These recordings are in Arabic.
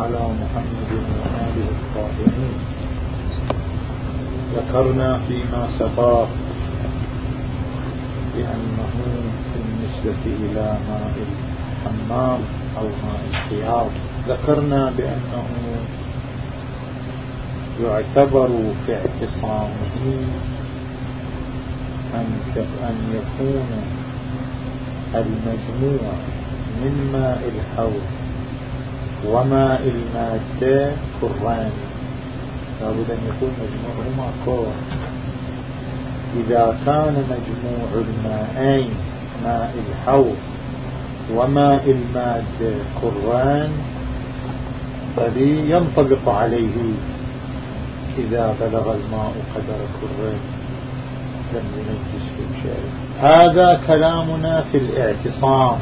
على محمد وآله الطاهرين. ذكرنا فيما سبق بأنه بالنسبة إلى ماء الحمام أو ماء الحياض ذكرنا بأنه يعتبر في اعتصامه أن يكون المجموع من ماء الحوض. وماء المادة كران لابد أن يكون مجموعهما كور إذا كان مجموع الماءين ماء الحوض وماء المادة كران فلي ينطبق عليه. إذا بلغ الماء قدر كران لم ينجس في شيء هذا كلامنا في الاعتصام.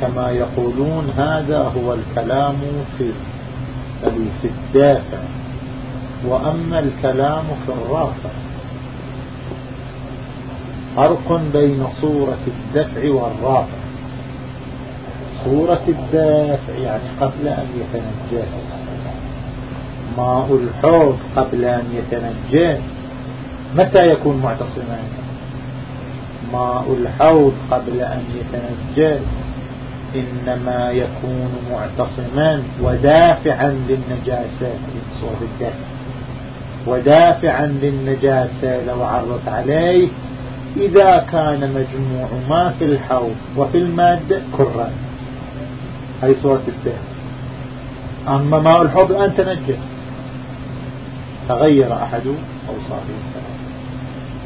كما يقولون هذا هو الكلام في في الدافع وأما الكلام في الرافع فرق بين صورة الدفع والرافع صورة الدافع يعني قبل أن يتنجس. ماء الحوض قبل أن يتنجس. متى يكون معتصما؟ ماء الحوض قبل أن يتنجس. إنما يكون معتصما ودافعا للنجاسة في الدفع ودافعا للنجاسة لو عرضت عليه إذا كان مجموع ما في الحوض وفي المادة كرا هذه صورة الدفع أما ماء الحوض الآن تنجس تغير أحد أوصافه.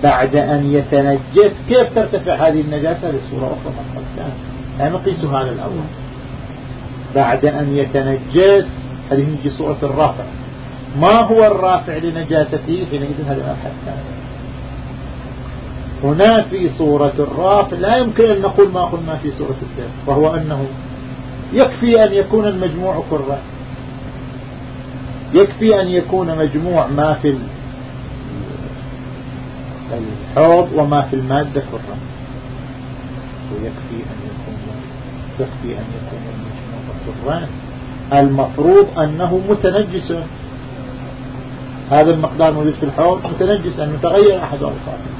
بعد أن يتنجس كيف ترتفع هذه النجاسة؟ لصورة أخرى من قبل نقيس هذا الأول. بعد أن يتنجس هذه نجي صورة الرافع. ما هو الرافع لنجاسته؟ حينئذ هذا الثاني هنا في صورة الرافع لا يمكن أن نقول ما قلنا في صورة الدم وهو أنه يكفي أن يكون المجموع كرة. يكفي أن يكون مجموع ما في الحوض وما في المادة كرة. ويكفي أن يكفي أن يكون المجموع كرة المفروض أنه متنجس. هذا المقدار موجود في الحوض متنجس أن يتغير أحد أوصافه.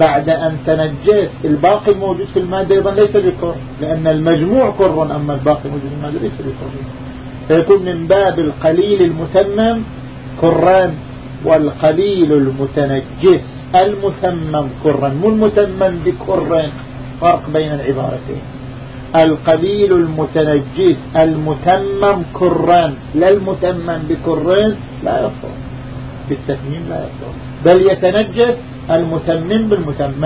بعد أن تنجس الباقي الموجود في المادة أيضا ليس بكر لأن المجموع كر أما الباقي الموجود في المادة ليس بكر فيكون من باب القليل المتمم كران والقليل المتنجس المتمم كرا مو المتمم بكر فرق بين العبارتين. القليل المتنجس المتمم كرا لا المتمم بكرين لا يفضل بالتتميم لا يفضل بل يتنجس المتمم بالمتمم.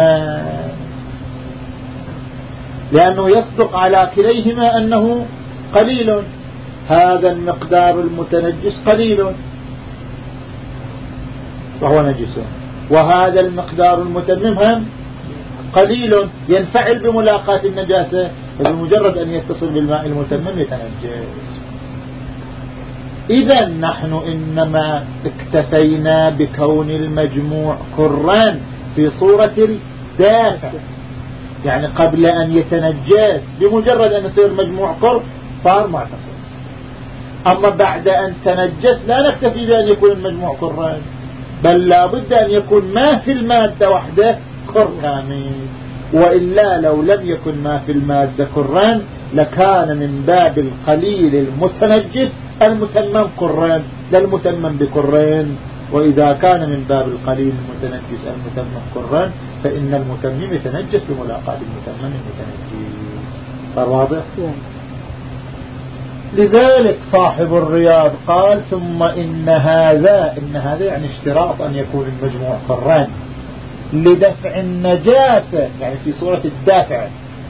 لأنه يصدق على كليهما أنه قليل. هذا المقدار المتنجس قليل. وهو نجس. وهذا المقدار المتمم هم قليل. ينفعل بملاقاة النجاسة. بمجرد أن يتصل بالماء المتمم يتنجس. إذا نحن إنما اكتفينا بكون المجموع كران في صورة الدافع. يعني قبل أن يتنجس بمجرد أن يصير مجموع كر صار معتصم أما بعد أن تنجس لا نكتفي بأن يكون المجموع كران. بل لابد أن يكون ما في المادة وحده كر كامل وإلا لو لم يكن ما في المادة كران لكان من باب القليل المتنجس المتمم كرين لا المتمم بكرين وإذا كان من باب القليل المتنجس المتمم كرين فإن المتمم يتنجس بملاقاة المتمم المتنجس صار واضح؟ لذلك صاحب الرياض قال ثم إن هذا إن هذا يعني اشتراط أن يكون المجموع كرين لدفع النجاسة يعني في صورة الدافع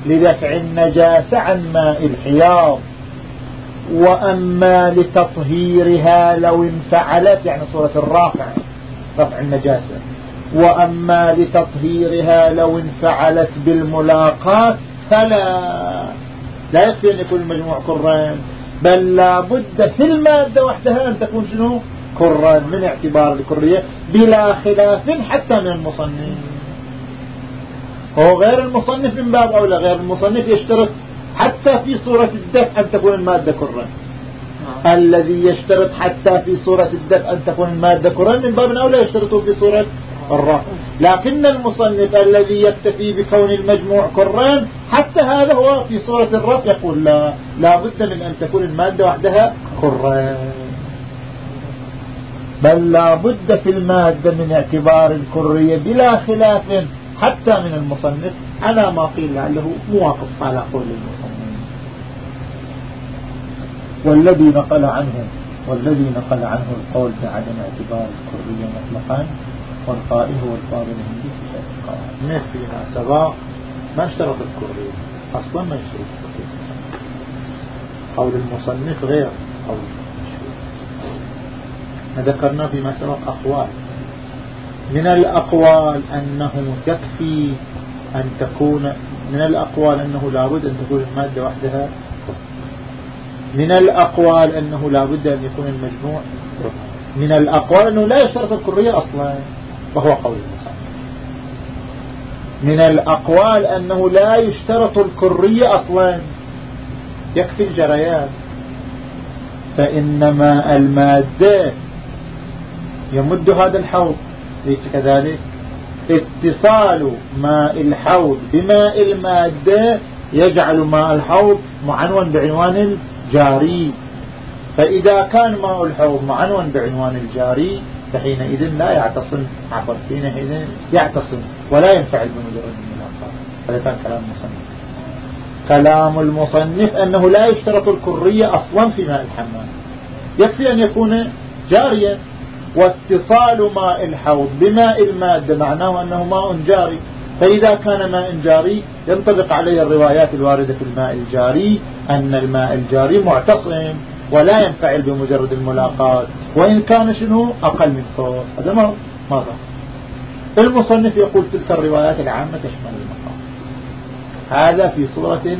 لدفع النجاسة عن ماء الحياض. وأما لتطهيرها لو انفعلت يعني صورة الرافع رفع النجاسة وأما لتطهيرها لو انفعلت بالملاقات فلا. لا يكفي أن يكون المجموع كران بل لابد في المادة وحدها أن تكون شنو؟ كران من اعتبار الكرية بلا خلاف حتى من المصنف. هو غير المصنف من باب أولى غير المصنف يشترط حتى في صورة الدفع أن تكون المادة كرا الذي يشترط حتى في صورة الدفع أن تكون المادة كرا من باب أولى يشترطه في صورة الرفع. لكن المصنف الذي يكتفي بكون المجموع كران حتى هذا هو في صورة الرفع يقول لا لا بد من أن تكون المادة وحدها كران بل لا بد في المادة من اعتبار الكرية بلا خلاف حتى من المصنف. على ما قيل لعله موافق على قول المصنف. والذي نقل عنه والذي نقل عنه القول بعدم اعتبار الكرية مطلقا والقائل هو الفاضل الهندي في شرط القواعد فيما سبق ما اشترط الكرية؟ أصلا ما اشترط الكرية. قول المصنف غير قول ذكرنا فيما سبق أقوال. من الأقوال أنه تكفي أن تكون من الأقوال أنه لابد أن تكون المادة وحدها. من الأقوال أنه لابد أن يكون المجموع. من الأقوال أنه لا يشترط الكرية أصلا وهو قول من الأقوال أنه لا يشترط الكرية أصلا يكفي الجريان. فإنما المادة يمد هذا الحوض. ليس كذلك؟ اتصال ماء الحوض بماء المادة يجعل ماء الحوض معنون بعنوان الجاري. فإذا كان ماء الحوض معنون بعنوان الجاري فحينئذ لا يعتصم. عفوا حينئذ يعتصم ولا ينفعل بمجرد الملاقات هذا كان كلام المصنف. كلام المصنف أنه لا يشترط الكرية أصلا في ماء الحمام. يكفي أن يكون جاريا. واتصال ماء الحوض بماء المادة معناه أنه ماء جاري. فإذا كان ماء جاري ينطبق عليه الروايات الواردة في الماء الجاري أن الماء الجاري معتصم ولا ينفعل بمجرد الملاقات وإن كان شنو؟ أقل من فور هذا ما ما المصنف يقول تلك الروايات العامة تشمل المقام. هذا في صورة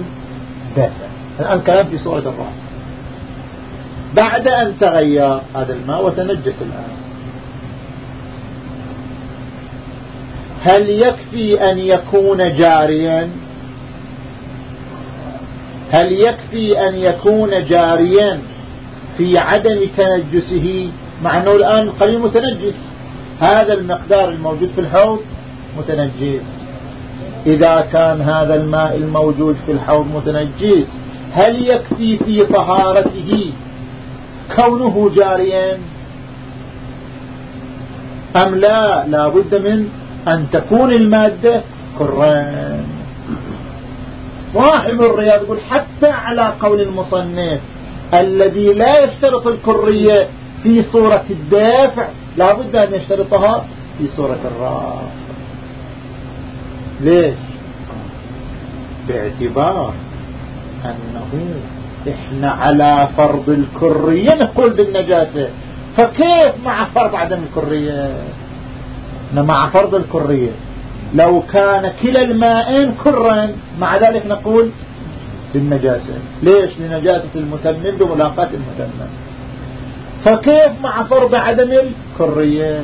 دافع الآن كلام في صورة الرابع بعد أن تغير هذا الماء وتنجس الآن. هل يكفي أن يكون جاريا؟ هل يكفي أن يكون جاريا في عدم تنجسه؟ مع أنه الآن القليل متنجس. هذا المقدار الموجود في الحوض متنجس. إذا كان هذا الماء الموجود في الحوض متنجس هل يكفي في طهارته كونه جاريا؟ أم لا؟ لا بد من أن تكون المادة كران صاحب الرياض يقول حتى على قول المصنف الذي لا يشترط الكرية في صورة الدافع لا بد أن يشترطها في صورة الرافع ليش؟ باعتبار أنه إحنا على فرض الكرية نقول بالنجاسة. فكيف مع فرض عدم الكرية؟ مع فرض الكرية لو كان كلا المائين كرا مع ذلك نقول بالنجاسة ليش؟ لنجاسة المتمم بملاقاة المتمم. فكيف مع فرض عدم الكرية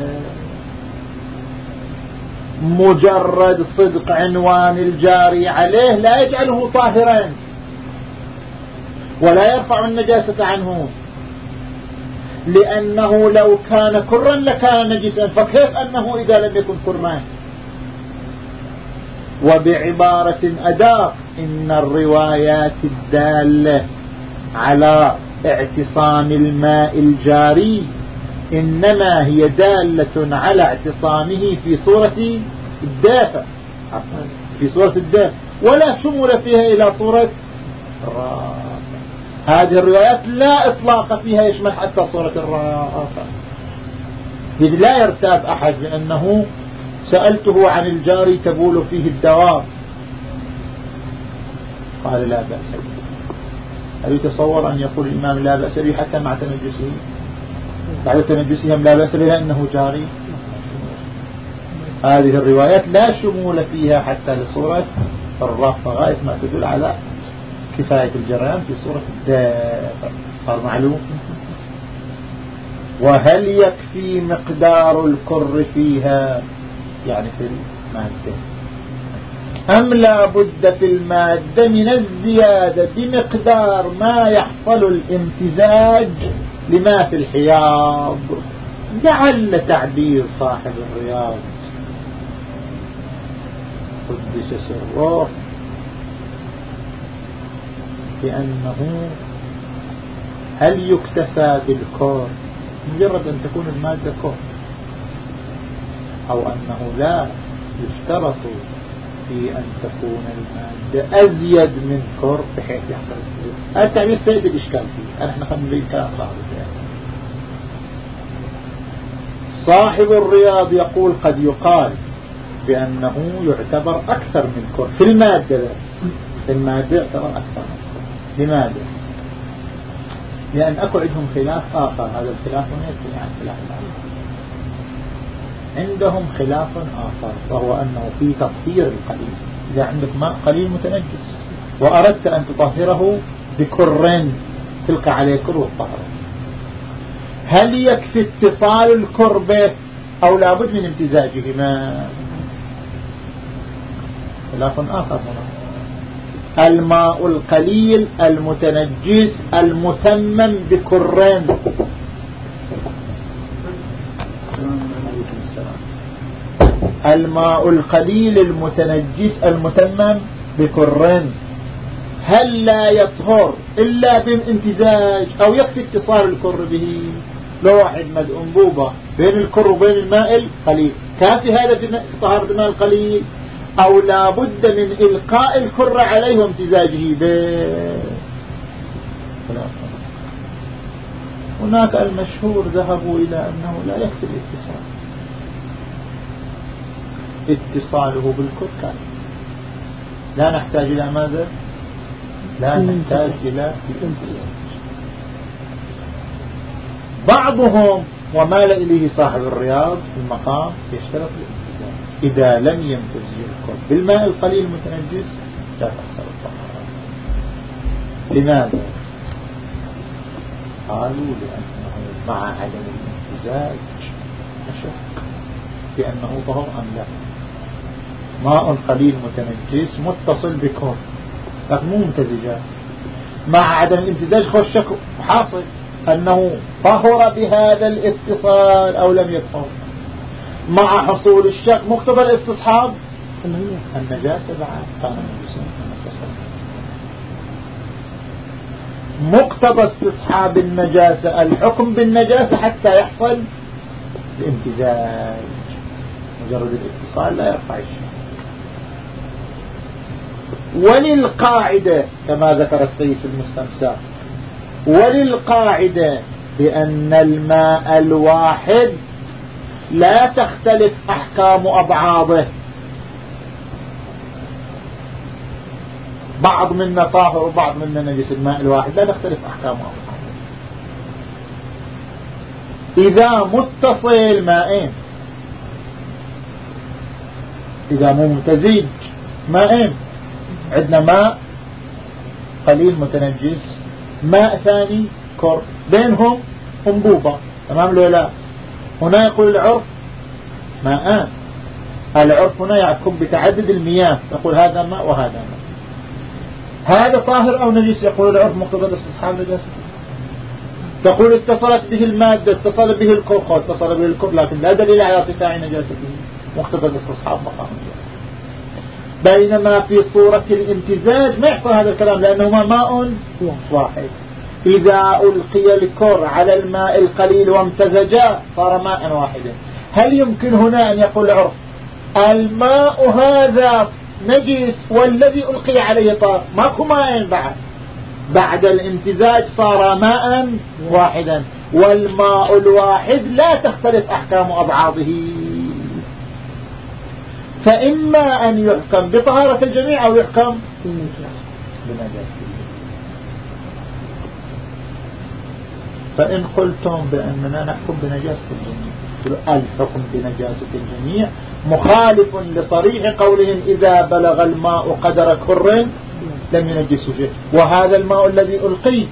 مجرد صدق عنوان الجاري عليه لا يجعله طاهرا ولا يرفع النجاسة عنه. لأنه لو كان كرا لكان نجسا فكيف أنه إذا لم يكن كرمان. وبعبارة أداق إن الروايات الدالة على اعتصام الماء الجاري إنما هي دالة على اعتصامه في صورة الدافع في صورة الدافع ولا شمل فيها إلى صورة هذه الروايات لا إطلاق فيها يشمل حتى صورة الرافع إذ لا يرتاب أحد بأنه سألته عن الجاري تبول فيه الدواب. قال لا بأس به. هل يتصور أن يقول الإمام لا بأس به حتى مع تنجسه؟ بعد تنجسهم لا بأس به؟ لأنه جاري. هذه الروايات لا شمول فيها حتى لصورة الرافع غاية ما تدل على كفاية الجريان في صورة الدافع صار معلوم. وهل يكفي مقدار الكر فيها؟ يعني في المادة. أم لا بد في المادة من الزيادة بمقدار ما يحصل الامتزاج لما في الحياض؟ لعل تعبير صاحب الرياض. قدس سره. بأنه هل يكتفى بالكور مجرد أن تكون المادة كور أو أنه لا يشترط في أن تكون المادة أزيد من كور بحيث يحصل هذا التعبير سيد الإشكال فيه. نحن خلينا كلام صعب صاحب الرياض يقول قد يقال بأنه يعتبر أكثر من كور في المادة. في المادة يعتبر أكثر من لماذا؟ لأن أكو عندهم خلاف آخر هذا الخلاف هنا يكون عن خلاف الآخر. عندهم خلاف آخر وهو أنه في تطهير القليل. إذا عندك ماء قليل متنجس وأردت أن تطهره بكرين تلقى عليه كر والطهر. هل يكفي اتصال الكر به أو لابد من امتزاجهما؟ خلاف آخر هنا. الماء القليل المتنجس المتمم بكرين. الماء القليل المتنجس المتمم بكرين. هل لا يطهر إلا بالامتزاج أو يكفي اتصال الكر به؟ لو واحد مد أنبوبة بين الكر وبين الماء القليل. كافي هذا في طهارة الماء القليل. أو لا بد من إلقاء الكر عليه وامتزاجه به هناك المشهور ذهبوا إلى أنه لا يكفي الاتصال. اتصاله بالكر كافي لا نحتاج إلى ماذا؟ لا نحتاج إلى الامتزاج بعضهم ومال إليه صاحب الرياض في المقام يشترط إذا لم يمتزج الكل بالماء القليل المتنجس لا تحصل الطهارة لماذا؟ قالوا لأنه مع عدم الامتزاج نشك بأنه طهر أم لا؟ ماء قليل متنجس متصل بكون. لكن مو ممتزجات مع عدم الامتزاج خوش شك حاصل. أنه طهر بهذا الاتصال أو لم يطهر. مع حصول الشك مقتضى الاستصحاب. النجاسة بعد كان مقتضى استصحاب النجاسة الحكم بالنجاسة حتى يحصل الامتزاج. مجرد الاتصال لا يرفع الشك وللقاعدة كما ذكر السيد المستمساك وللقاعدة بأن الماء الواحد لا تختلف أحكام أبعاضه بعض منا طاهر وبعض منا نجس الماء الواحد لا تختلف أحكام أبعاضه إذا متصل مائين إذا مو متزيج مائين عندنا ماء قليل متنجس ماء ثاني كر بينهم أنبوبة تمام لو لا؟ هنا يقول العرف ماءان العرف هنا يحكم بتعدد المياه. يقول هذا ماء وهذا ماء هذا طاهر أو نجس؟ يقول العرف مقتضى الاستصحاب نجاسة تقول اتصلت به المادة اتصل به الكر اتصل به الكر لكن لا دليل على ارتفاع نجاسته. مقتضى الاستصحاب مقام النجاسة بينما في صورة الامتزاج ما يحصل هذا الكلام لأنهما ماء واحد. إذا ألقي الكر على الماء القليل وامتزجا صار ماء واحدا هل يمكن هنا أن يقول العرف الماء هذا نجس والذي ألقي عليه طار ماكو ماء بعد. بعد الامتزاج صار ماء واحدا. والماء الواحد لا تختلف أحكام أبعاضه. فإما أن يحكم بطهارة الجميع أو يحكم بنجاسة. فإن قلتم بأننا نحكم بنجاسة الجميع الحكم بنجاسة الجميع مخالف لصريح قولهم إذا بلغ الماء قدر كر لم ينجسه شيء. وهذا الماء الذي ألقي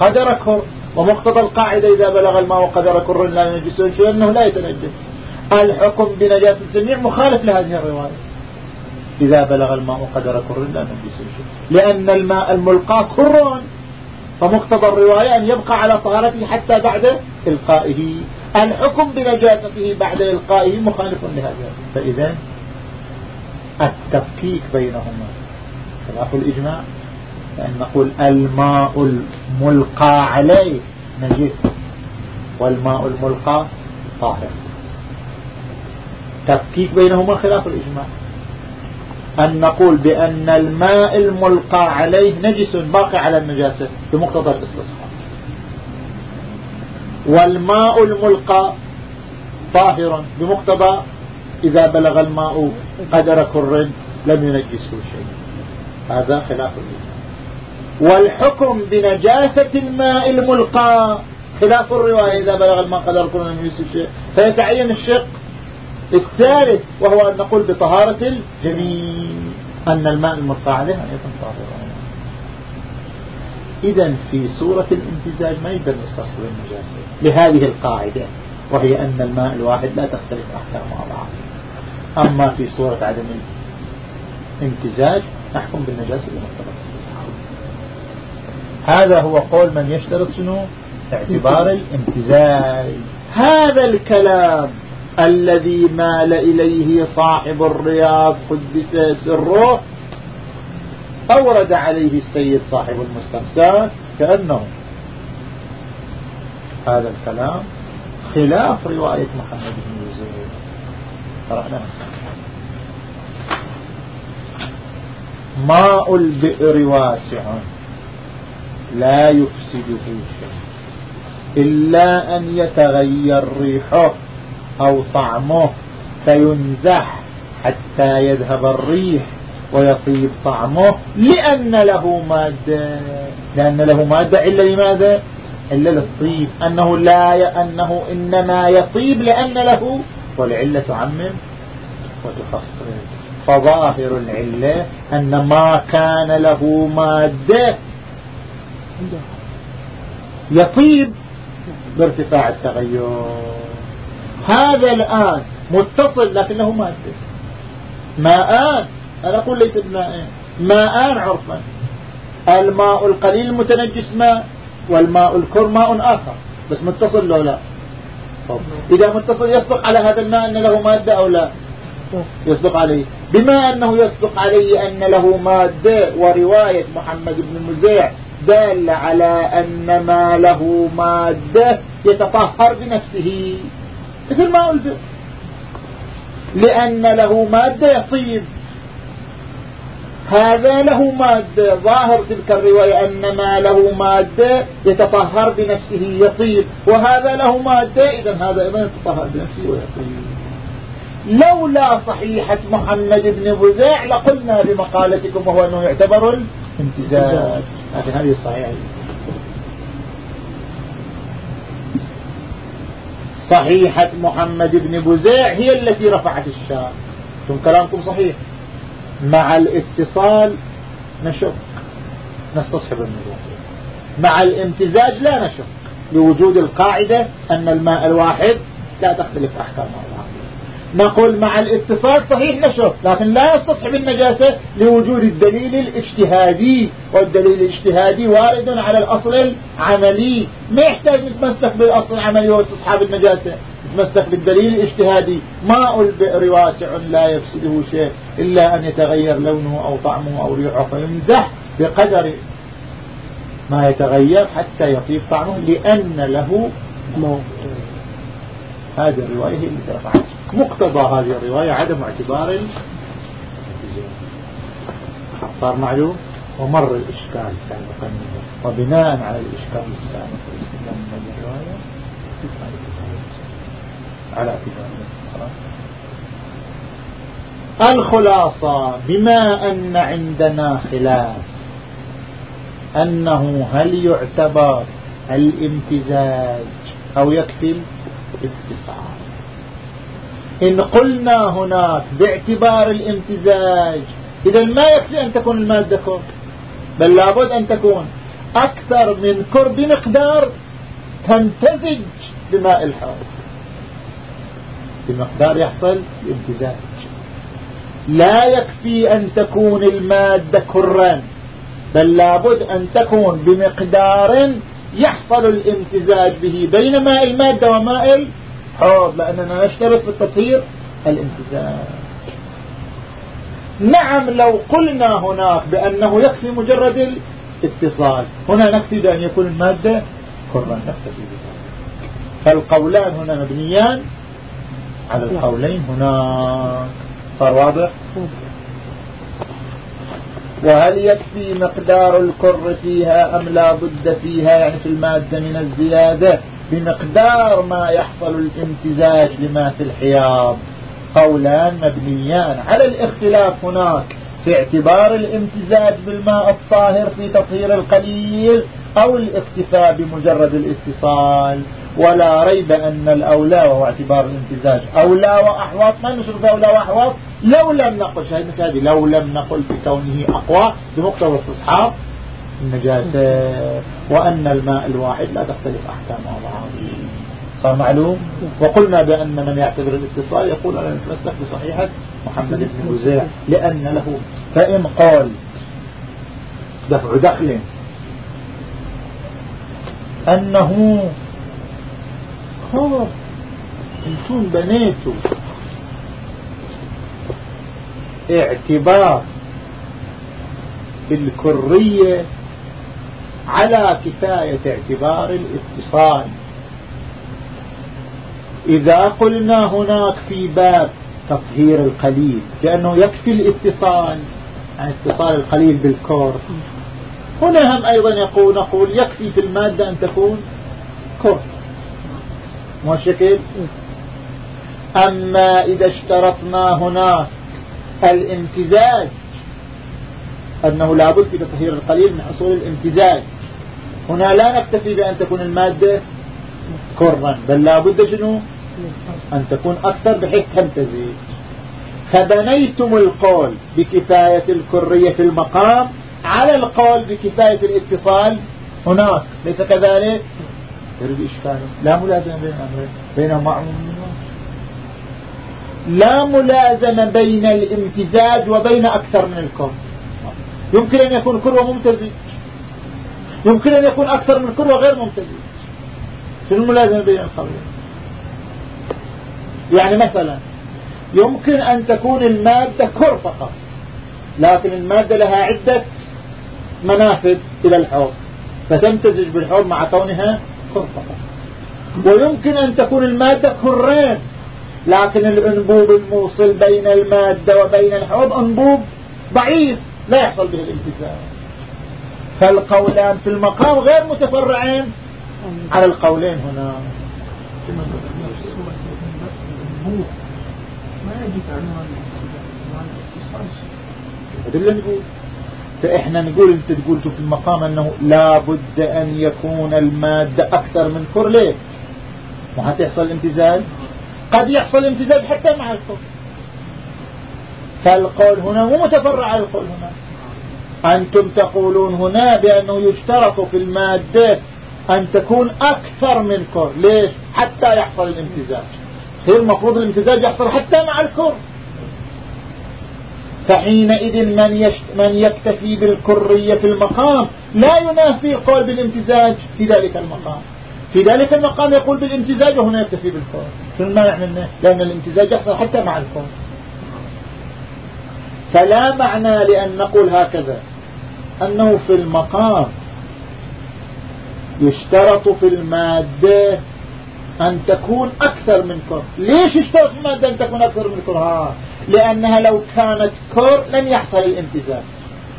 قدر كر. ومقتضى القاعدة إذا بلغ الماء قدر كر لا ينجسه شيء أنه لا يتنجس. الحكم بنجاسة الجميع مخالف لهذه الرواية. إذا بلغ الماء قدر كر لا نجس شيء. لأن الماء الملقى كر فمقتضى الرواية أن يبقى على طهارته حتى بعد إلقائه. الحكم بنجاسته بعد إلقائه مخالف لهذا. فإذا التفكيك بينهما خلاف الإجماع لأن نقول الماء الملقى عليه نجس والماء الملقى طاهر. تفكيك بينهما خلاف الإجماع. أن نقول بأن الماء الملقى عليه نجس باقي على النجاسة بمقتضى الاستصحاب. والماء الملقى طاهر بمقتضى إذا بلغ الماء قدر كر لم ينجسه شيء. هذا خلاف الإجماع والحكم بنجاسة الماء الملقى خلاف الرواية إذا بلغ الماء قدر كر لم ينجسه شيء. فيتعين الشق الثالث وهو أن نقول بطهارة الجميع أن الماء الملقى عليه أن يكون طاهرا. إذا في صورة الامتزاج ما يقدر نستصور النجاسة لهذه القاعدة وهي أن الماء الواحد لا تختلف أحكامه بعض أما في صورة عدم الامتزاج نحكم بالنجاسة بمقتضى هذا هو قول من يشترط شنو؟ اعتبار الامتزاج هذا الكلام. الذي مال إليه صاحب الرياض قدس سره أورد عليه السيد صاحب المستمسات كأنه. هذا الكلام خلاف رواية محمد بن زيد. قرأنا ماء البئر واسع لا يفسده شيء إلا أن يتغير ريحه. أو طعمه فينزح حتى يذهب الريح ويطيب طعمه لأن له مادة. لأن له مادة إلا لماذا؟ إلا للطيب. أنه لا ي... أنه إنما يطيب لأن له. والعلة تعمم وتفصل. فظاهر العلة أن ما كان له مادة يطيب بارتفاع التغير. هذا الآن متصل لكنه مادة ماءان أنا أقول ليس بماء ماءان عرفا. الماء القليل المتنجس ماء والماء الكر ماء آخر. بس متصل له لا. إذا متصل يصدق على هذا الماء أن له مادة أو لا؟ يصدق عليه. بما أنه يصدق عليه أن له مادة ورواية محمد بن مزيع دال على أن ما له مادة يتطهر بنفسه. مثل ما قلت لأن له مادة يطيب هذا له مادة. ظاهر تلك الرواية أن ما له مادة يتطهر بنفسه يطيب. وهذا له مادة إذا هذا أيضا يتطهر بنفسه ويطيب. لولا صحيحة محمد بن بزاع لقلنا بمقالتكم وهو أنه يعتبر الامتزاج لكن هذه الصحيحة صحيحة محمد بن بزيع هي التي رفعت الشام. ثم كلامكم صحيح. مع الاتصال نشك. نستصحب النجوم مع الامتزاج لا نشك. لوجود القاعدة أن الماء الواحد لا تختلف أحكامه نقول مع الاتصال صحيح نشر لكن لا يستصحب النجاسة لوجود الدليل الاجتهادي والدليل الاجتهادي وارد على الأصل العملي. ما يحتاج نتمسك بالأصل العملي واستصحاب النجاسة نتمسك بالدليل الاجتهادي. ماء البئر واسع لا يفسده شيء إلا أن يتغير لونه أو طعمه أو ريحه فيمزح بقدر ما يتغير حتى يطيب طعمه لأن له موت هذه الرواية هي اللي رفعت مقتضى هذه الرواية عدم اعتبار صار معلوم؟ ومر الإشكال سابقا. وبناء على الإشكال السابق الاستدلال من الرواية على اعتبار الخلاصة بما أن عندنا خلاف أنه هل يعتبر الامتزاج أو يكفي الاتصال إن قلنا هناك باعتبار الامتزاج. إذا ما يكفي أن تكون المادة كر بل لابد أن تكون أكثر من كر بمقدار تمتزج بماء الحوض. بمقدار يحصل امتزاج لا يكفي أن تكون المادة كرا بل لابد أن تكون بمقدار يحصل الامتزاج به بين ماء المادة وماء الحوض لأننا نشترط في التطهير الامتزاج نعم لو قلنا هناك بأنه يكفي مجرد الاتصال هنا نكفي بأن يكون المادة كرا نكتفي بذلك. فالقولان هنا مبنيان على القولين هناك. صار واضح؟ وهل يكفي مقدار الكر فيها أم لا بد فيها؟ يعني في المادة من الزيادة. بمقدار ما يحصل الامتزاج لما في الحياض. قولان مبنيان. على الاختلاف هناك في اعتبار الامتزاج بالماء الطاهر في تطهير القليل أو الاكتفاء بمجرد الاتصال. ولا ريب أن الأولى وهو اعتبار الامتزاج. أولى وأحوط. ما نشرف أولى وأحوط؟ لو لم نقل شاهدنا هذه لو لم نقل بكونه أقوى بمقتضى استصحاب النجاسة وأن الماء الواحد لا تختلف أحكامه بعض صار معلوم؟ وقلنا بأن من يعتبر الاتصال يقول أنا نتمسك بصحيحة محمد بن وزيع لأن له. فإن قال دفع دخل أنه خلاص أنتم بنيتوا اعتبار الكرية على كفاية اعتبار الاتصال. إذا قلنا هناك في باب تطهير القليل لأنه يكفي الاتصال يعني اتصال القليل بالكور. هنا هم أيضا يقول نقول يكفي في المادة أن تكون كور. مو الشكل أما إذا اشترطنا هنا الامتزاج أنه لابد في تطهير القليل من حصول الامتزاج هنا لا نكتفي بأن تكون المادة كرا بل لابد شنو؟ أن تكون أكثر بحيث تمتزج فبنيتم القول بكفاية الكرية في المقام على القول بكفاية الاتصال هناك. ليس كذلك؟ يريد إشكال؟ لا ملازمة بين أمرين. بين معلوم لا ملازمة بين الامتزاج وبين أكثر من الكون. يمكن أن يكون كروة ممتزج يمكن أن يكون أكثر من كروة غير ممتزج شنو الملازمة بين القولين يعني مثلا يمكن أن تكون المادة كر فقط لكن المادة لها عدة منافذ إلى الحوض فتمتزج بالحوض مع كونها كر فقط ويمكن أن تكون المادة كرين لكن الأنبوب الموصل بين المادة وبين الحوض أنبوب ضعيف. لا يحصل به الالتزام. فالقولان في المقام غير متفرعين. على القولين هنا. فإحنا نقول أنت تقول في المقام أنه لا بد أن يكون المادة أكثر من كر ليه ما امتزاج قد يحصل امتزاج حتى مع الكفر فالقول هنا مو متفرع على القول هنا. أنتم تقولون هنا بأنه يشترط في المادة أن تكون أكثر من كر ليش؟ حتى يحصل الامتزاج. هي المفروض الامتزاج يحصل حتى مع الكر فحينئذ من, يشت من يكتفي بالكرية في المقام لا ينافي القول بالامتزاج في ذلك المقام. في ذلك المقام يقول بالامتزاج وهنا يكتفي بالكون شنو المانع منه؟ لأن الامتزاج يحصل حتى مع الكون فلا معنى لأن نقول هكذا. أنه في المقام يشترط في المادة أن تكون أكثر من كر ليش يشترط في المادة أن تكون أكثر من كر ها لأنها لو كانت كر لن يحصل الامتزاج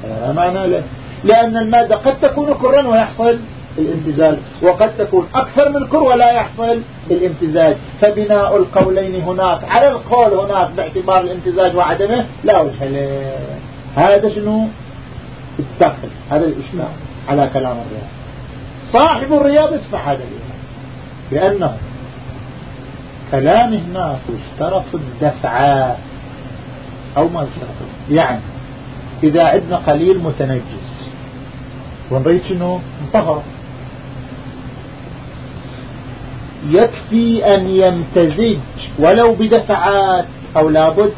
لا معنى له. لأن المادة قد تكون كرا ويحصل الامتزاج. وقد تكون أكثر من كر ولا يحصل الامتزاج. فبناء القولين هناك على القول هناك باعتبار الامتزاج وعدمه لا وجه له. هذا شنو؟ الدخل هذا الإشماع على كلام الرياض. صاحب الرياض يدفع هذا الإيمان لأنه كلام هناك اشترط الدفع أو ما اشترط يعني إذا عندنا قليل متنجس. ونريد شنو؟ انطهر يكفي أن يمتزج ولو بدفعات أو لابد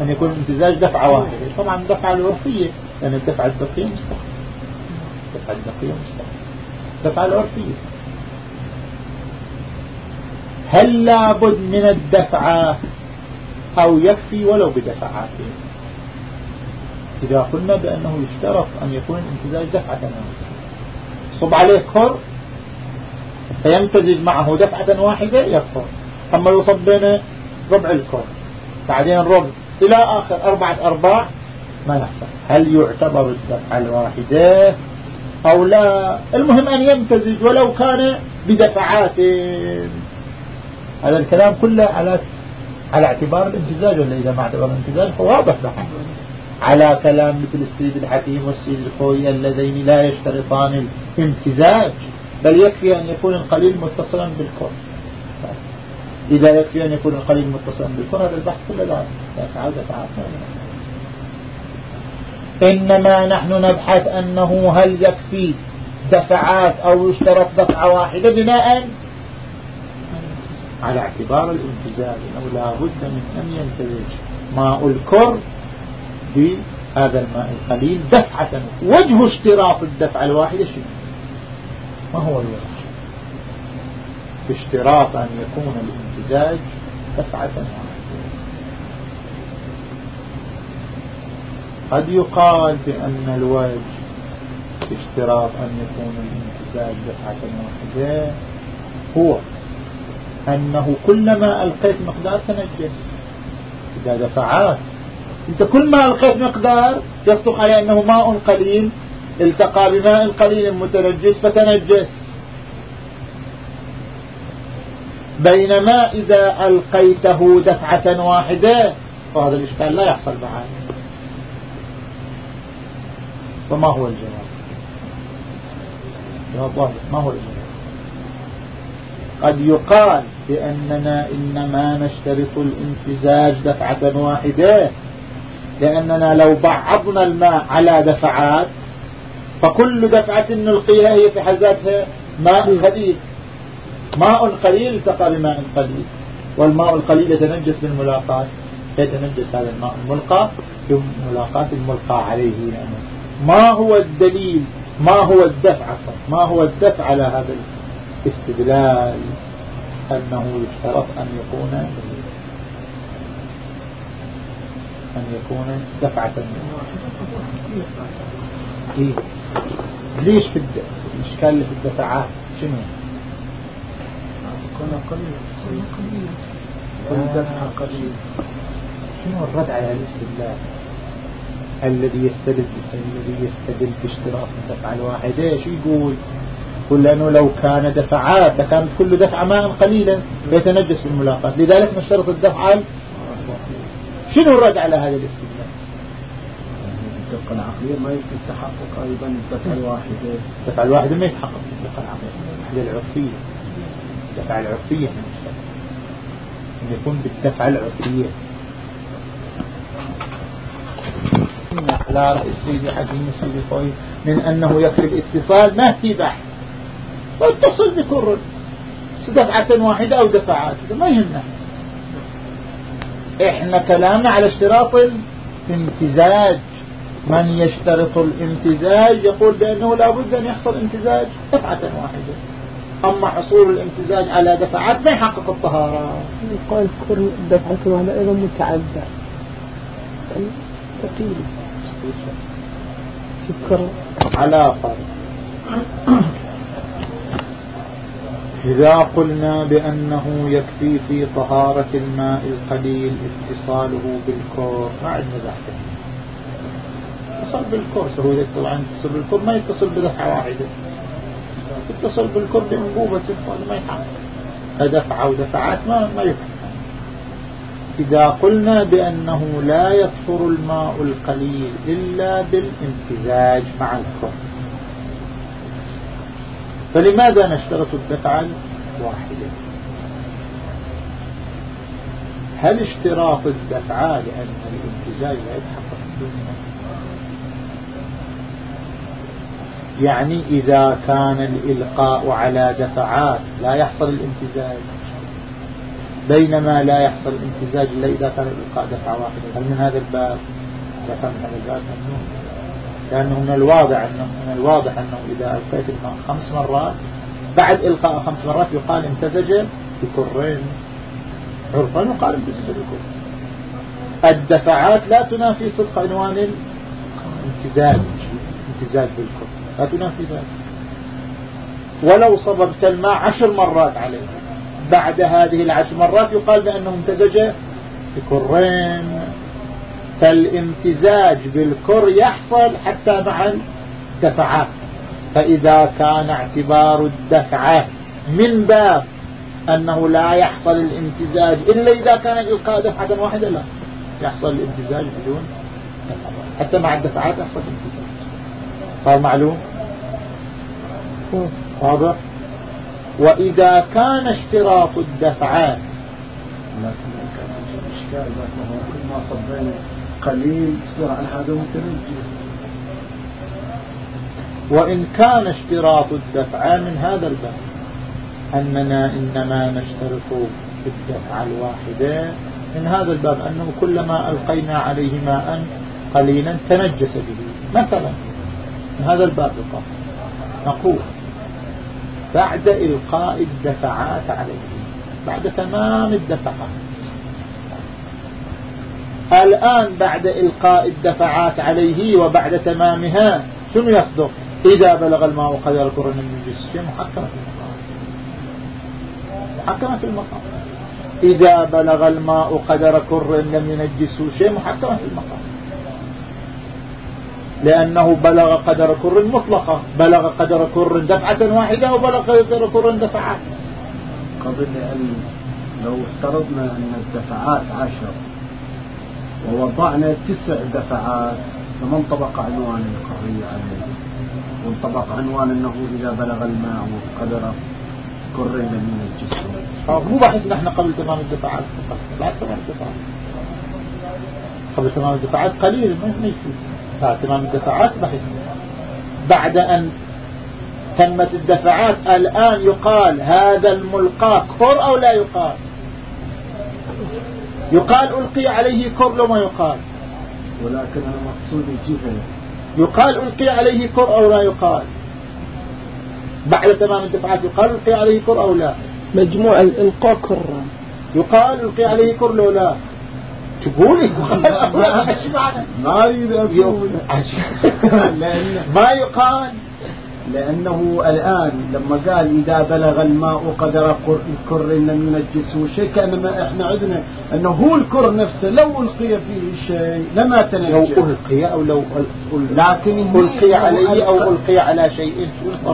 أن يكون الامتزاج دفعة واحدة. طبعا الدفعة العرفية لأن الدفعة الدقية مستحيل. الدفعة الدقية مستحيل. الدفعة العرفية. هل لابد من الدفعة أو يكفي ولو بدفعات؟ إذا قلنا بأنه يشترط أن يكون الامتزاج دفعة. واحدة صب عليه كر فيمتزج معه دفعة واحدة يكفر أما يصب بين ربع الكر بعدين ربع. إلى آخر أربعة أرباع ما يحصل. هل يعتبر الدفعة الواحدة؟ أو لا. المهم أن يمتزج ولو كان بدفعات. هذا الكلام كله على على اعتبار الامتزاج ولا إذا ما اعتبر الامتزاج فواضح بحث على كلام مثل السيد الحكيم والسيد الخوي اللذين لا يشترطان الامتزاج. بل يكفي أن يكون القليل متصلا بالكون. إذا يكفي أن يكون القليل متصلا بالكون هذا البحث كله لا تعالى إنما نحن نبحث أنه هل يكفي دفعات أو يشترط دفعة واحدة بناء على اعتبار الامتزاج أنه لا بد من أن يمتزج ماء الكر بهذا الماء القليل دفعة. وجه اشتراط الدفعة الواحدة شنو؟ ما هو الوجه؟ اشتراط أن يكون الامتزاج دفعة واحدة. قد يقال بأن الوجه اشتراط أن يكون الامتزاج دفعة واحدة هو أنه كلما ألقيت مقدار تنجس إذا دفعات أنت كل ما ألقيت مقدار يصدق عليه أنه ماء قليل التقى بماء قليل متنجس فتنجس. بينما إذا ألقيته دفعة واحدة فهذا الإشكال لا يحصل معه فما هو الجواب؟ جواب واضح ما هو الجواب؟ قد يقال بأننا إنما نشترط الامتزاج دفعة واحدة لأننا لو بعضنا الماء على دفعات فكل دفعة نلقيها هي في حد ذاتها ماء قليل. ماء قليل التقى بماء قليل. والماء القليل يتنجس بالملاقات يتنجس هذا الماء الملقى بملاقات الملقى عليه. يعني ما هو الدليل؟ ما هو الدفع؟ ما هو الدفع على هذا الاستدلال؟ أنه يشترط أن يكون أن يكون دفعة. إيه؟ ليش في الإشكال اللي في الدفعات شنو؟ كل دفعة قليل. شنو الرد على الاستدلال؟ الذي يستدل الذي يستدل باشتراط الدفعة الواحدة إيش يقول؟ يقول لأنه لو كان دفعات كانت كل دفعة ماء قليلا فيتنجس بالملاقات لذلك نشترط الدفعة شنو الرد على هذا الاستدلال؟ الدقة العقلية ما يمكن تحقق أيضا الدفعة الواحدة الدفعة الواحدة ما يتحقق الدقة العقلية الوحدة العرفية. الدفعة العرفية أن يكون بالدفعة العرفية. على رأي السيد حكيم السيد خوي من أنه يكفي الاتصال ما في بحث. واتصل بكل دفعة واحدة أو دفعات. ما يهمنا. إحنا كلامنا على اشتراط الامتزاج. من يشترط الامتزاج يقول بأنه لابد أن يحصل امتزاج دفعة واحدة. أما حصول الامتزاج على دفعات ما يحقق الطهارة. يقال كل دفعة واحدة أيضا متعدة ثقيل شكرا. على فرق. إذا قلنا بأنه يكفي في طهارة الماء القليل اتصاله بالكور ما عندنا بحث. اتصل بالكور سهولة طبعا يتصل بالكور ما يتصل بدفعة واحدة. يتصل بالكور بأنبوبة ما يحقق دفعة ودفعات ما ما يكفي إذا قلنا بأنه لا يطهر الماء القليل إلا بالامتزاج مع الكور فلماذا نشترط الدفعة الواحدة؟ هل اشتراط الدفعة لأن الامتزاج لا يتحقق؟ يعني إذا كان الإلقاء على دفعات لا يحصل الامتزاج بينما لا يحصل امتزاج إلا إذا كان الإلقاء دفعة واحدة. هل من هذا الباب؟ إذا كان هذا الباب ممنوع. لأنه من الواضح أنه من الواضح أنه إذا ألقيت الماء خمس مرات بعد إلقاء خمس مرات يقال امتزج بكرين. عرفا يقال امتزج بكر الدفعات لا تنافي صدق عنوان الامتزاج امتزاج بالكر لا تنافي ذلك ولو صببت الماء عشر مرات عليه. بعد هذه العشر مرات يقال بأنه امتزج بكرين. فالامتزاج بالكر يحصل حتى مع الدفعات فإذا كان اعتبار الدفعة من باب أنه لا يحصل الامتزاج إلا إذا كان الإلقاء دفعة واحدة لا. يحصل الامتزاج بدون حتى مع الدفعات يحصل الامتزاج. صار معلوم؟ واضح. وإذا كان اشتراط الدفعات لكن كان إشكال كل ما صبينا قليل يصير عن هذا متنجس وإن كان اشتراط الدفع من هذا الباب أننا إنما نشترط الدفع الواحدة من هذا الباب أنه كلما ألقينا عليه ماء قليلا تنجس به. مثلا هذا الباب القاف. نقول بعد إلقاء الدفعات عليه بعد تمام الدفعات. الآن بعد إلقاء الدفعات عليه وبعد تمامها شنو يصدق إذا بلغ الماء قدر الجسم شيء محكمة في المقام. محكمة في المقام. إذا بلغ الماء قدر كر لم ينجسه شيء محكمة في المقام. لأنه بلغ قدر كر مطلقة بلغ قدر كر دفعة واحدة وبلغ قدر كر دفعات قبل أن لو افترضنا أن الدفعات عشر ووضعنا تسع دفعات فما انطبق عنوان القضية عليه؟ وانطبق عنوان أنه إذا بلغ الماء وقدر كرين من الجسم. مو بحث نحن قبل تمام الدفعات بعد تمام الدفعات. قبل تمام الدفعات قليل ما يفيد بعد تمام الدفعات بحث بعد أن تمت الدفعات الآن يقال هذا الملقى كر أو لا يقال؟ يقال ألقي عليه كر لو ما يقال. ولكن أنا مقصود الجهة يقال ألقي عليه كر أو لا يقال. بعد تمام الدفعات يقال ألقي عليه كر أو لا؟ مجموع الإلقاء كرة يقال ألقي عليه كر لو لا؟ تقولي. ما أقول ما يقال. لأنه الآن لما قال إذا بلغ الماء قدر الكر لم ينجسه شيء كأنما إحنا عندنا أنه هو الكر نفسه لو ألقي فيه شيء لما تنجس لو ألقي أو لو لكن ألقي عليه أو ألقي على شيء.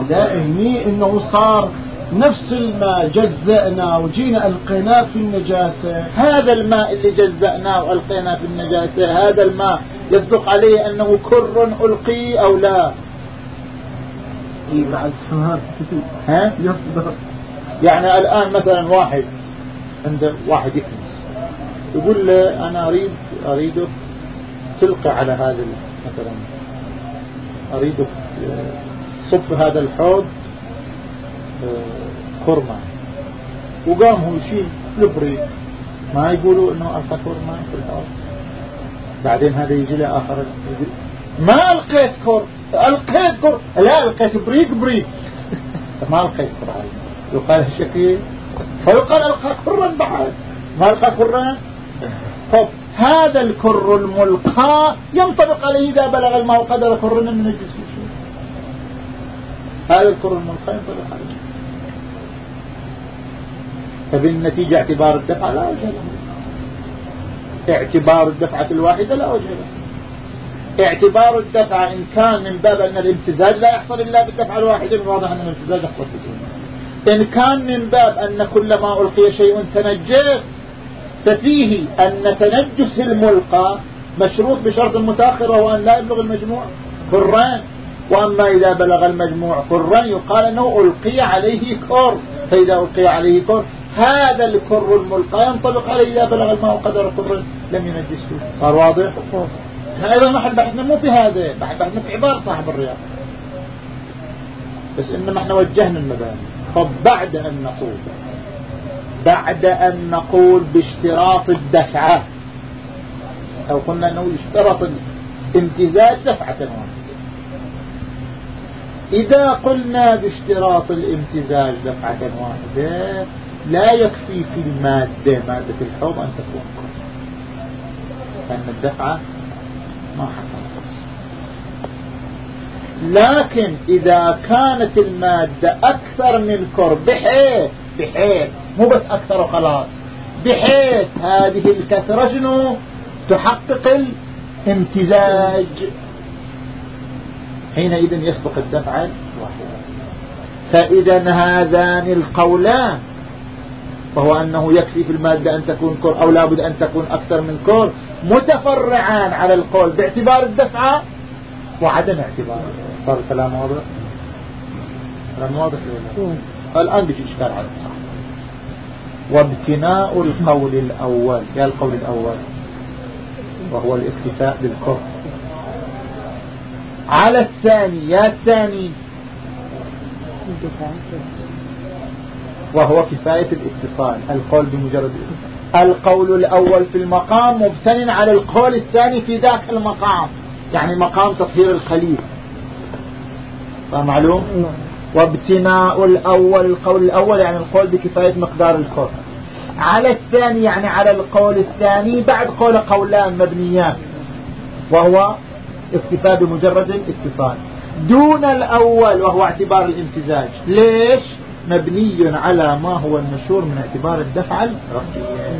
لا هني أنه صار نفس الماء جزأنا وجينا ألقيناه في النجاسة. هذا الماء اللي جزأناه وألقيناه في النجاسة هذا الماء يصدق عليه أنه كر ألقي أو لا؟ اي بعد ها؟ يصدر يعني الآن مثلا واحد عند واحد يكنس يقول له أنا أريد أريدك تلقي على هذا مثلا أريدك صب هذا الحوض كرمة وقام هو يشيل البريد ما يقولوا انه القى كرمة في الحوض بعدين هذا يجي له يقول ما القيت كر القيت كر لا القيت بريك بريك ما القيت كر يقال شكيل فيقال القى كرا بعد ما القى كرا طب هذا الكر الملقى ينطبق عليه إذا بلغ الماء قدر كر من الجسم هذا الكر الملقى ينطبق عليه فبالنتيجة اعتبار الدفعة لا وجه له اعتبار الدفعة الواحدة لا وجه له اعتبار الدفع إن كان من باب أن الامتزاج لا يحصل إلا بالدفعة الواحدة من واضح أن الامتزاج يحصل بدون إن كان من باب أن كلما ألقي شيء تنجس ففيه أن تنجس الملقى مشروط بشرط متأخر وهو أن لا يبلغ المجموع كران وأما إذا بلغ المجموع كران يقال أنه ألقي عليه كر فإذا ألقي عليه كر هذا الكر الملقى ينطبق عليه إذا بلغ الماء قدر كر لم ينجسه صار واضح؟ إحنا أيضا نحن بحثنا مو في هذا بحثنا في عبارة صاحب الرياض. بس إنما إحنا وجهنا المباني. طب بعد أن نقول بعد أن نقول باشتراط الدفعة أو قلنا أنه اشترط الامتزاج دفعة واحدة. إذا قلنا باشتراط الامتزاج دفعة واحدة لا يكفي في المادة مادة الحوض أن تكون كل لأن الدفعة ما حصلت لكن إذا كانت المادة أكثر من كر بحيث بحيث مو بس أكثر وخلاص بحيث هذه الكثرة شنو؟ تحقق الامتزاج. حينئذ يسبق الدفع الواحدة فإذا هذان القولان وهو أنه يكفي في المادة أن تكون كور أو لابد أن تكون أكثر من كور متفرعان على القول باعتبار الدفعة وعدم اعتبار. صار الكلام واضح؟ كلام واضح الآن بيجي إشكال على الصح وابتناء القول الأول يا القول الأول وهو الاكتفاء بالكفر. على الثاني يا الثاني. وهو كفاية الاتصال. القول بمجرد القول الأول في المقام مبتن على القول الثاني في ذاك المقام يعني مقام تطهير الخليل. معلوم وابتناء الأول القول الأول يعني القول بكفاية مقدار الكفر على الثاني يعني على القول الثاني بعد قول قولان مبنيان وهو اكتفاء بمجرد الاتصال. دون الأول وهو اعتبار الامتزاج ليش؟ مبني على ما هو المشهور من اعتبار الدفع العرفية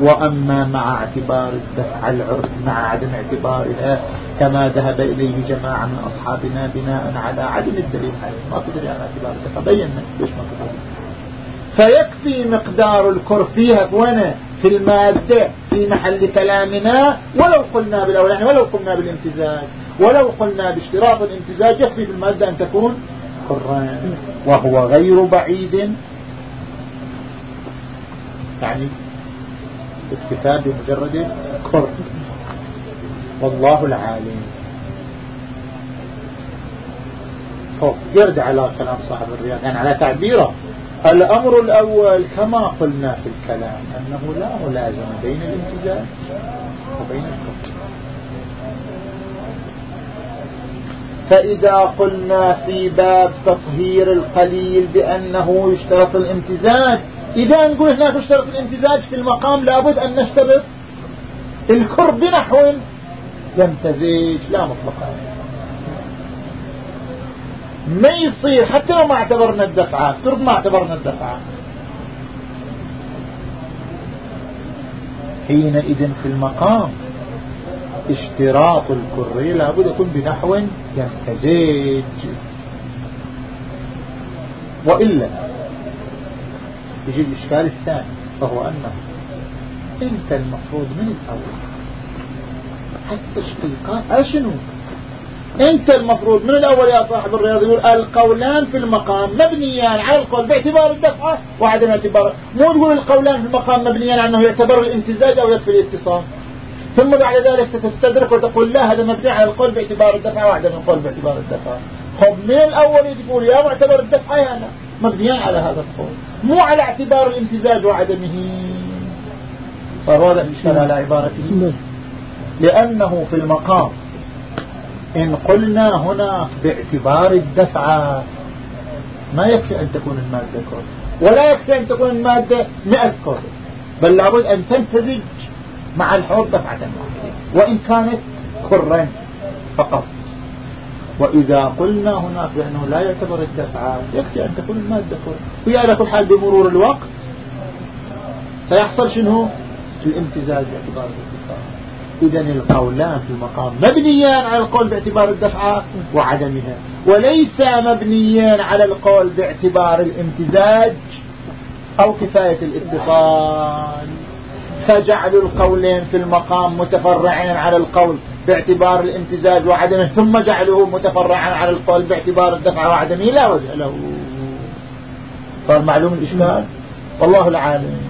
وأما مع اعتبار الدفع العرف مع عدم اعتبارها كما ذهب إليه جماعة من أصحابنا بناء على عدم الدليل عليه ما تدري على اعتبار الدفع. بينا ليش ما تدري فيكفي مقدار الكر فيها وين في المادة في محل كلامنا. ولو قلنا بالأول يعني ولو قلنا بالامتزاج ولو قلنا باشتراط الامتزاج يكفي في المادة أن تكون كرا وهو غير بعيد. يعني اكتفاء بمجرد كر والله العالم. يرد على كلام صاحب الرياض. يعني على تعبيره. الأمر الأول كما قلنا في الكلام أنه لا ملازمة بين الامتزاج وبين الكفر. فإذا قلنا في باب تطهير القليل بأنه يشترط الامتزاج إذا نقول هناك يشترط الامتزاج في المقام لابد أن نشترط الكر بنحو يمتزج لا مطلقا ما يصير حتى لو ما اعتبرنا الدفعات فرض ما اعتبرنا الدفعات حينئذ في المقام. اشتراط الكري لابد يكون بنحو يمتزج وإلا يجي الإشكال الثاني وهو أنه أنت المفروض من الأول. التشقيقات أشنو أنت المفروض من الأول يا صاحب الرياض يقول القولان في المقام مبنيان على القول باعتبار الدفعة. وعدم اعتبار مو تقول القولان في المقام مبنيان على أنه يعتبر الامتزاج أو يكفي الاتصال. ثم بعد ذلك تستدرك وتقول لا هذا مبني على القول باعتبار الدفعة وعدم القول باعتبار الدفعة خب من الأول تقول يا معتبر الدفعة يا أنا مبنيان على هذا القول مو على اعتبار الامتزاج وعدمه. صار واضح الاشكال على عبارته لأنه في المقام إن قلنا هنا باعتبار الدفعة ما يكفي أن تكون المادة كود ولا يكفي أن تكون المادة مئة كود بل لابد أن تمتزج مع الحوض دفعة واحدة وإن كانت كرا فقط. وإذا قلنا هناك بأنه لا يعتبر الدفعة يكفي أن تكون المادة كرة وهي على كل حال بمرور الوقت سيحصل شنو؟ الامتزاج باعتبار الاتصال. إذا القولان في المقام مبنيان على القول باعتبار الدفعة وعدمها. وليس مبنيان على القول باعتبار الامتزاج أو كفاية الاتصال. فجعلوا القولين في المقام متفرعين على القول باعتبار الامتزاج وعدمه ثم جعلوه متفرعا على القول باعتبار الدفعة وعدمه. لا وجه له. صار معلوم الإشكال؟ والله العالم.